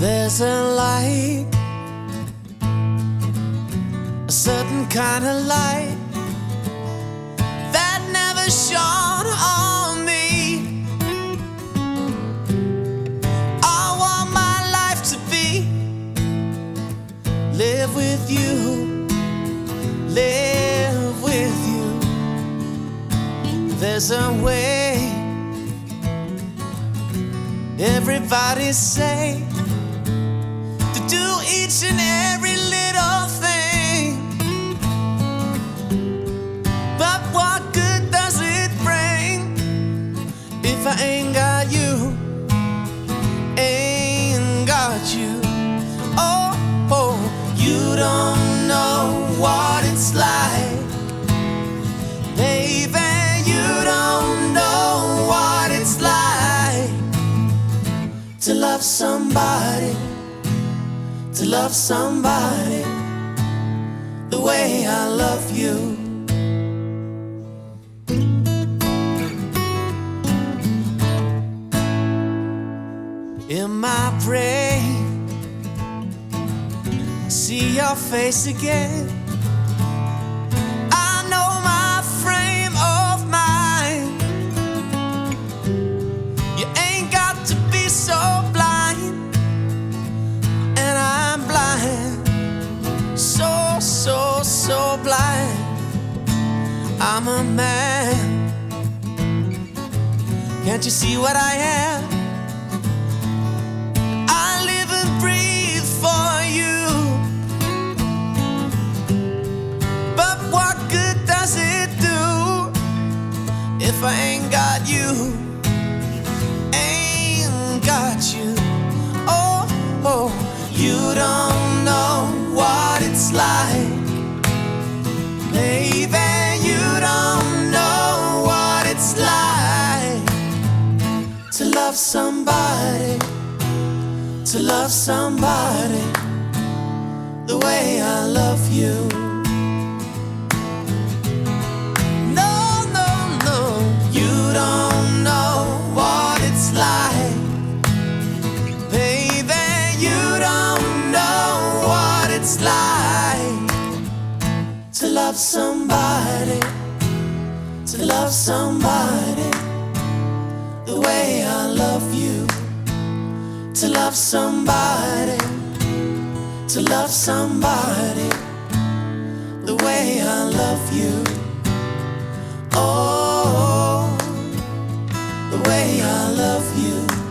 certain light, a certain kind of light that never shone on me. I want my life to be live with you, live with you. There's a way. Everybody say each and every little thing. But what good does it bring if I ain't got you? Ain't got you. Oh, oh, you don't know what it's like. Baby, to love somebody the way I love you. In my brain, see your face again. I'm a man. Can't you see what I am? I live and breathe for you. But what good does it do if I ain't got you? Ain't got you. Oh, oh, you somebody, to love somebody the way I love you. No, no, no, you don't know what it's like. Baby, you don't know what it's like to love somebody, to love somebody To love somebody, to love somebody the way I love you. Oh, the way I love you.